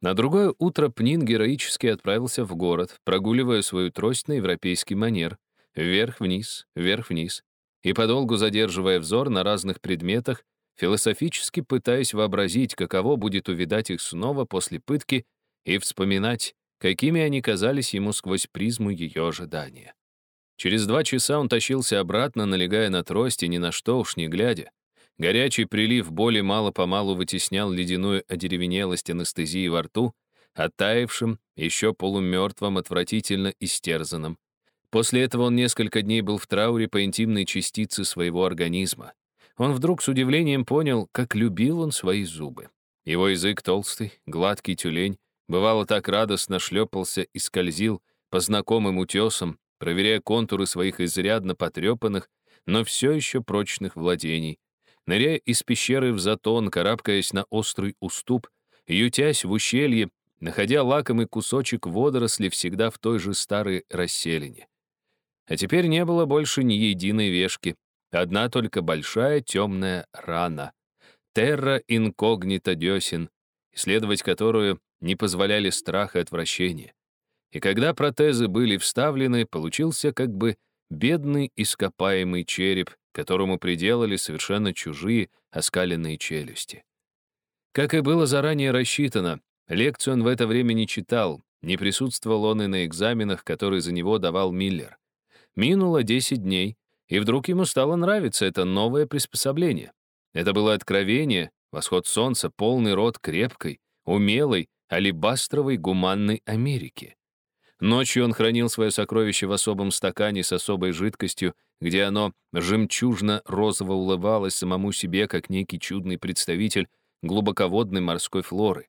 На другое утро Пнин героически отправился в город, прогуливая свою трость на европейский манер, вверх-вниз, вверх-вниз, и подолгу задерживая взор на разных предметах, философически пытаясь вообразить, каково будет увидать их снова после пытки и вспоминать, какими они казались ему сквозь призму ее ожидания. Через два часа он тащился обратно, налегая на трость и ни на что уж не глядя. Горячий прилив боли мало-помалу вытеснял ледяную одеревенелость анестезии во рту, оттаившим, еще полумертвым, отвратительно истерзанным. После этого он несколько дней был в трауре по интимной частице своего организма. Он вдруг с удивлением понял, как любил он свои зубы. Его язык толстый, гладкий тюлень, бывало так радостно шлепался и скользил по знакомым утесам, проверяя контуры своих изрядно потрепанных, но все еще прочных владений, Ныряя из пещеры в затон, карабкаясь на острый уступ, ютясь в ущелье, находя лакомый кусочек водоросли всегда в той же старой расселине. А теперь не было больше ни единой вешки, одна только большая темная рана. Терра инкогнита десен, исследовать которую не позволяли страх и отвращение. И когда протезы были вставлены, получился как бы бедный ископаемый череп, которому приделали совершенно чужие оскаленные челюсти. Как и было заранее рассчитано, лекцию он в это время не читал, не присутствовал он и на экзаменах, которые за него давал Миллер. Минуло 10 дней, и вдруг ему стало нравиться это новое приспособление. Это было откровение, восход солнца, полный рот крепкой, умелой, алебастровой гуманной Америки. Ночью он хранил свое сокровище в особом стакане с особой жидкостью, где оно жемчужно-розово улыбалось самому себе, как некий чудный представитель глубоководной морской флоры.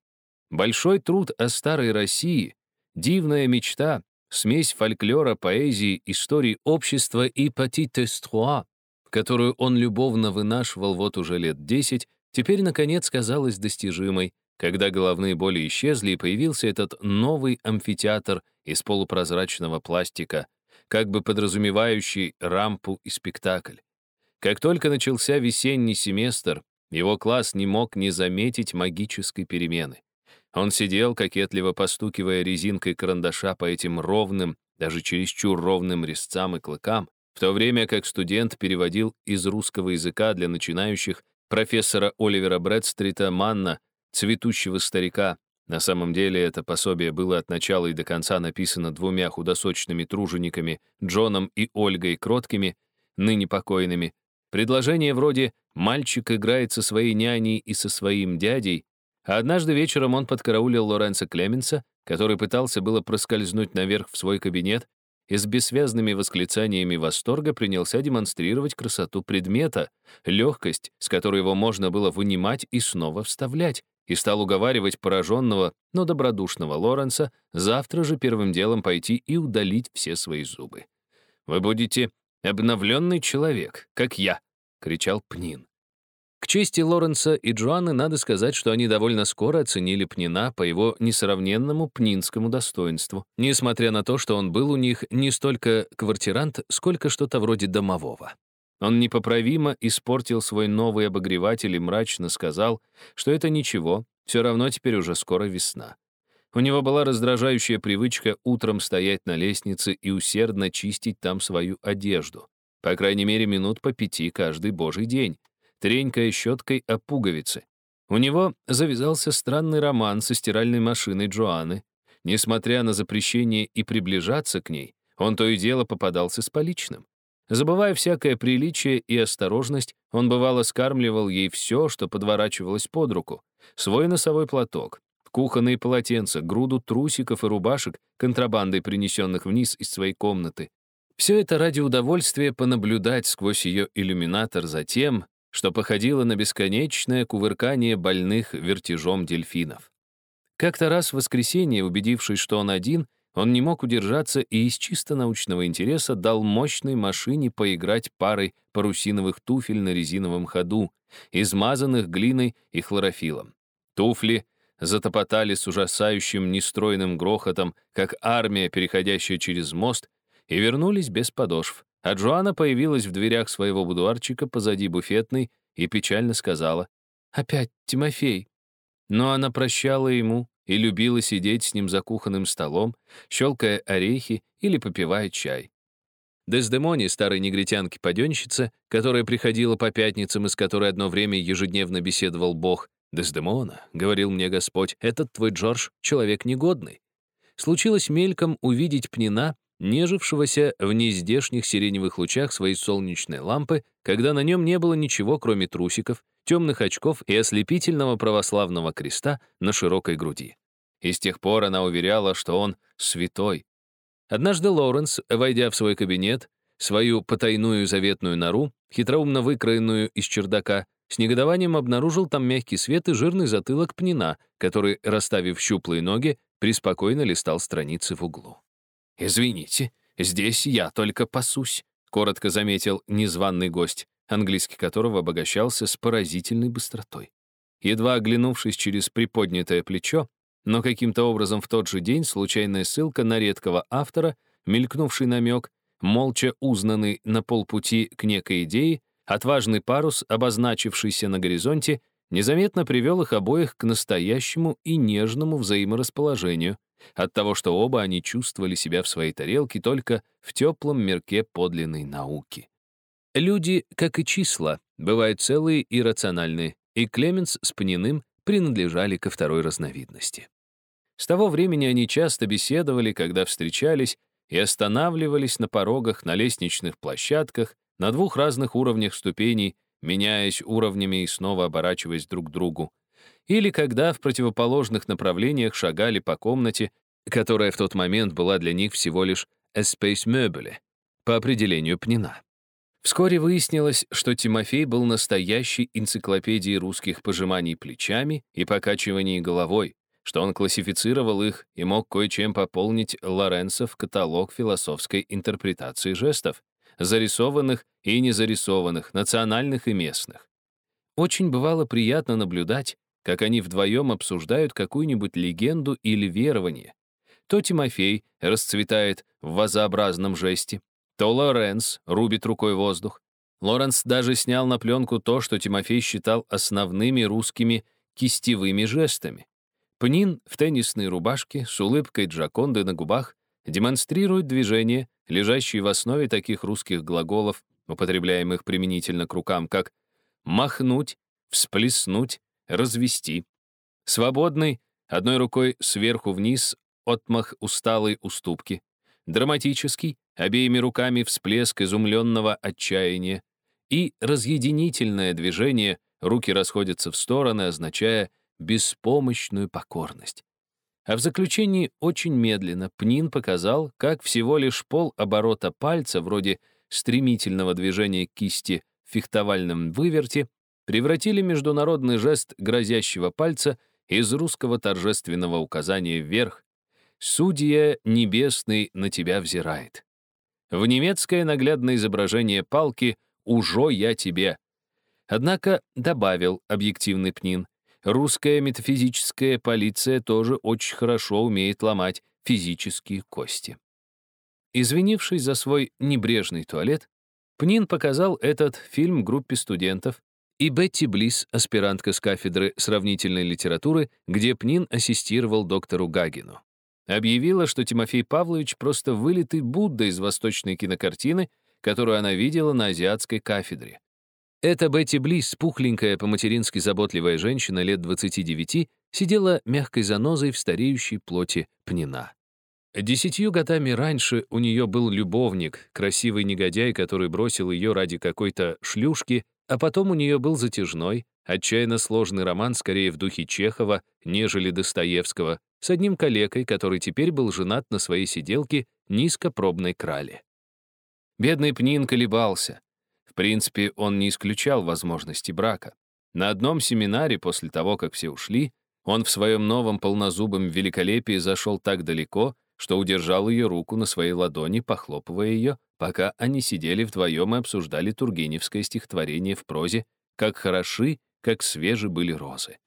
Большой труд о старой России, дивная мечта, смесь фольклора, поэзии, истории общества и патит-эструа, которую он любовно вынашивал вот уже лет десять, теперь, наконец, казалась достижимой, когда головные боли исчезли и появился этот новый амфитеатр из полупрозрачного пластика, как бы подразумевающий рампу и спектакль. Как только начался весенний семестр, его класс не мог не заметить магической перемены. Он сидел, кокетливо постукивая резинкой карандаша по этим ровным, даже чересчур ровным резцам и клыкам, в то время как студент переводил из русского языка для начинающих профессора Оливера Брэдстрита Манна, цветущего старика, на самом деле это пособие было от начала и до конца написано двумя худосочными тружениками, Джоном и Ольгой Кроткими, ныне покойными. Предложение вроде «мальчик играет со своей няней и со своим дядей», а однажды вечером он подкараулил Лоренца Клеменса, который пытался было проскользнуть наверх в свой кабинет и с бессвязными восклицаниями восторга принялся демонстрировать красоту предмета, легкость, с которой его можно было вынимать и снова вставлять и стал уговаривать пораженного, но добродушного Лоренса завтра же первым делом пойти и удалить все свои зубы. «Вы будете обновленный человек, как я», — кричал Пнин. К чести Лоренса и Джоанны надо сказать, что они довольно скоро оценили Пнина по его несравненному пнинскому достоинству, несмотря на то, что он был у них не столько квартирант, сколько что-то вроде домового. Он непоправимо испортил свой новый обогреватель и мрачно сказал, что это ничего, все равно теперь уже скоро весна. У него была раздражающая привычка утром стоять на лестнице и усердно чистить там свою одежду. По крайней мере, минут по пяти каждый божий день, тренькая щеткой о пуговицы. У него завязался странный роман со стиральной машиной Джоанны. Несмотря на запрещение и приближаться к ней, он то и дело попадался с поличным. Забывая всякое приличие и осторожность, он бывало скармливал ей все, что подворачивалось под руку. Свой носовой платок, кухонные полотенца, груду трусиков и рубашек, контрабандой принесенных вниз из своей комнаты. Все это ради удовольствия понаблюдать сквозь ее иллюминатор за тем, что походило на бесконечное кувыркание больных вертежом дельфинов. Как-то раз в воскресенье, убедившись, что он один, он не мог удержаться и из чисто научного интереса дал мощной машине поиграть парой парусиновых туфель на резиновом ходу, измазанных глиной и хлорофилом. Туфли затопотали с ужасающим нестройным грохотом, как армия, переходящая через мост, и вернулись без подошв. А Джоанна появилась в дверях своего будуарчика позади буфетной и печально сказала «Опять Тимофей». Но она прощала ему и любила сидеть с ним за кухонным столом, щелкая орехи или попивая чай. Дездемоне, старой негритянке-паденщице, которая приходила по пятницам и с которой одно время ежедневно беседовал Бог, «Дездемона», — говорил мне Господь, — «этот твой Джордж — человек негодный». Случилось мельком увидеть пнина, нежившегося в нездешних сиреневых лучах своей солнечной лампы, когда на нем не было ничего, кроме трусиков, темных очков и ослепительного православного креста на широкой груди. И с тех пор она уверяла, что он святой, Однажды Лоуренс, войдя в свой кабинет, свою потайную заветную нору, хитроумно выкроенную из чердака, с негодованием обнаружил там мягкий свет и жирный затылок пнина, который, расставив щуплые ноги, преспокойно листал страницы в углу. «Извините, здесь я только пасусь», — коротко заметил незваный гость, английский которого обогащался с поразительной быстротой. Едва оглянувшись через приподнятое плечо, но каким-то образом в тот же день случайная ссылка на редкого автора, мелькнувший намек, молча узнанный на полпути к некой идее, отважный парус, обозначившийся на горизонте, незаметно привел их обоих к настоящему и нежному взаиморасположению, от того, что оба они чувствовали себя в своей тарелке только в теплом мерке подлинной науки. Люди, как и числа, бывают целые и рациональные, и Клеменс с Паниным принадлежали ко второй разновидности. С того времени они часто беседовали, когда встречались, и останавливались на порогах, на лестничных площадках, на двух разных уровнях ступеней, меняясь уровнями и снова оборачиваясь друг к другу, или когда в противоположных направлениях шагали по комнате, которая в тот момент была для них всего лишь «espace meuble» по определению Пнина. Вскоре выяснилось, что Тимофей был настоящей энциклопедией русских пожиманий плечами и покачиваний головой, что он классифицировал их и мог кое-чем пополнить Лоренцов каталог философской интерпретации жестов, зарисованных и незарисованных, национальных и местных. Очень бывало приятно наблюдать, как они вдвоем обсуждают какую-нибудь легенду или верование. То Тимофей расцветает в вазообразном жесте, то Лоренс рубит рукой воздух. Лоренс даже снял на пленку то, что Тимофей считал основными русскими кистевыми жестами. Пнин в теннисной рубашке с улыбкой Джаконды на губах демонстрирует движения, лежащие в основе таких русских глаголов, употребляемых применительно к рукам, как «махнуть», «всплеснуть», «развести». Свободный, одной рукой сверху вниз, отмах усталой уступки. Драматический, обеими руками всплеск изумленного отчаяния, и разъединительное движение, руки расходятся в стороны, означая беспомощную покорность. А в заключении очень медленно Пнин показал, как всего лишь пол оборота пальца, вроде стремительного движения кисти в фехтовальном выверте, превратили международный жест грозящего пальца из русского торжественного указания вверх. «Судья небесный на тебя взирает». В немецкое наглядное изображение палки «Ужо я тебе». Однако добавил объективный Пнин, русская метафизическая полиция тоже очень хорошо умеет ломать физические кости. Извинившись за свой небрежный туалет, Пнин показал этот фильм группе студентов, и Бетти Близ, аспирантка с кафедры сравнительной литературы, где Пнин ассистировал доктору Гагину объявила, что Тимофей Павлович просто вылитый Будда из восточной кинокартины, которую она видела на азиатской кафедре. Эта Бетти Близ, пухленькая, по-матерински заботливая женщина лет 29, сидела мягкой занозой в стареющей плоти пнина. Десятью годами раньше у нее был любовник, красивый негодяй, который бросил ее ради какой-то шлюшки, а потом у нее был затяжной, отчаянно сложный роман скорее в духе Чехова, нежели Достоевского, с одним калекой, который теперь был женат на своей сиделке низкопробной крале. Бедный Пнин колебался. В принципе, он не исключал возможности брака. На одном семинаре после того, как все ушли, он в своем новом полнозубом великолепии зашел так далеко, что удержал ее руку на своей ладони, похлопывая ее, пока они сидели вдвоем и обсуждали Тургеневское стихотворение в прозе «Как хороши, как свежи были розы».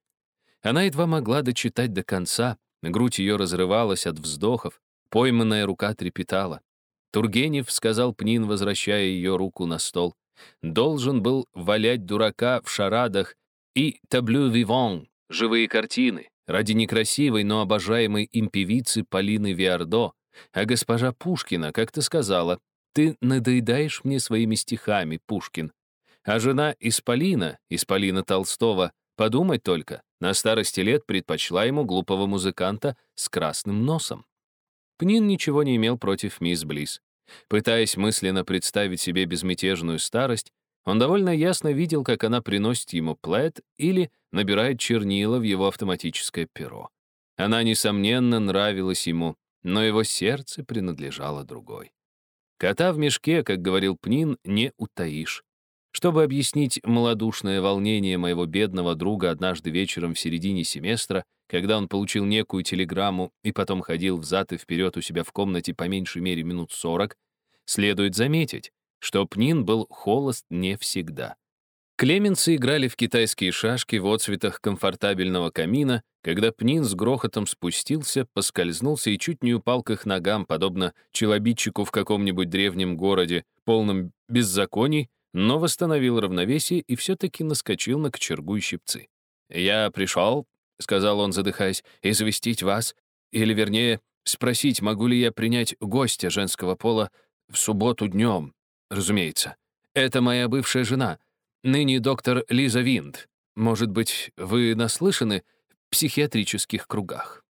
Она едва могла дочитать до конца, Грудь ее разрывалась от вздохов, пойманная рука трепетала. Тургенев, сказал Пнин, возвращая ее руку на стол, должен был валять дурака в шарадах и таблю вивон, живые картины, ради некрасивой, но обожаемой им певицы Полины Виардо, а госпожа Пушкина как-то сказала, «Ты надоедаешь мне своими стихами, Пушкин». А жена Исполина, Исполина Толстого, подумать только, на старости лет предпочла ему глупого музыканта с красным носом. Пнин ничего не имел против мисс Близ. Пытаясь мысленно представить себе безмятежную старость, он довольно ясно видел, как она приносит ему плед или набирает чернила в его автоматическое перо. Она, несомненно, нравилась ему, но его сердце принадлежало другой. Кота в мешке, как говорил Пнин, не утаишь. Чтобы объяснить малодушное волнение моего бедного друга однажды вечером в середине семестра, когда он получил некую телеграмму и потом ходил взад и вперед у себя в комнате по меньшей мере минут сорок, следует заметить, что Пнин был холост не всегда. Клеменцы играли в китайские шашки в отцветах комфортабельного камина, когда Пнин с грохотом спустился, поскользнулся и чуть не упал к их ногам, подобно челобитчику в каком-нибудь древнем городе, полном беззаконий, но восстановил равновесие и все-таки наскочил на кочергу и щипцы. «Я пришел», — сказал он, задыхаясь, — «известить вас, или, вернее, спросить, могу ли я принять гостя женского пола в субботу днем, разумеется. Это моя бывшая жена, ныне доктор Лиза Винд. Может быть, вы наслышаны в психиатрических кругах?»